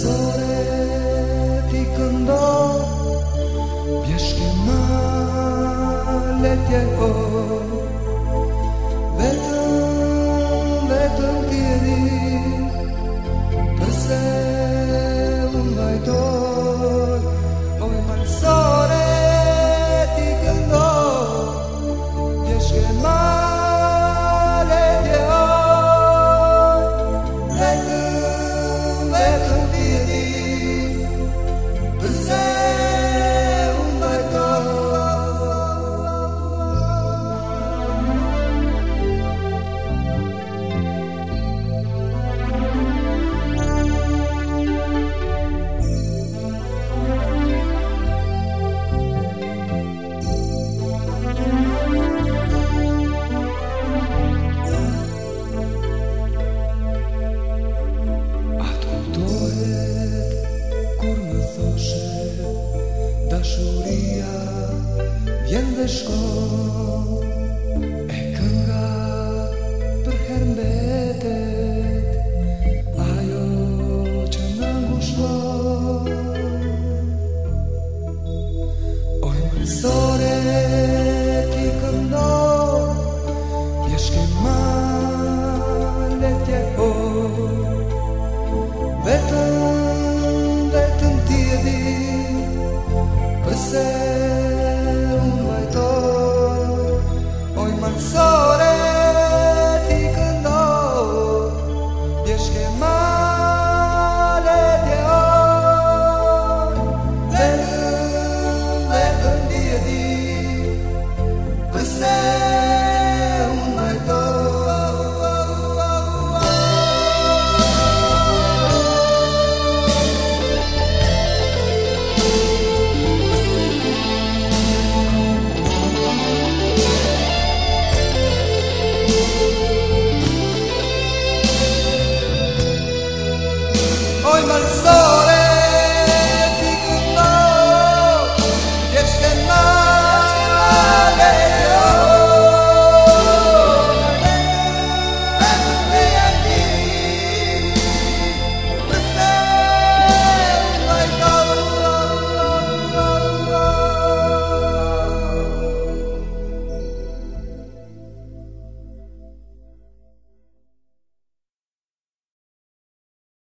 Зоре кундо, бешке малет яко. Shuria vjen dhe shkon e kënga për herë ajo që më ngushton oj mërësore Mansour.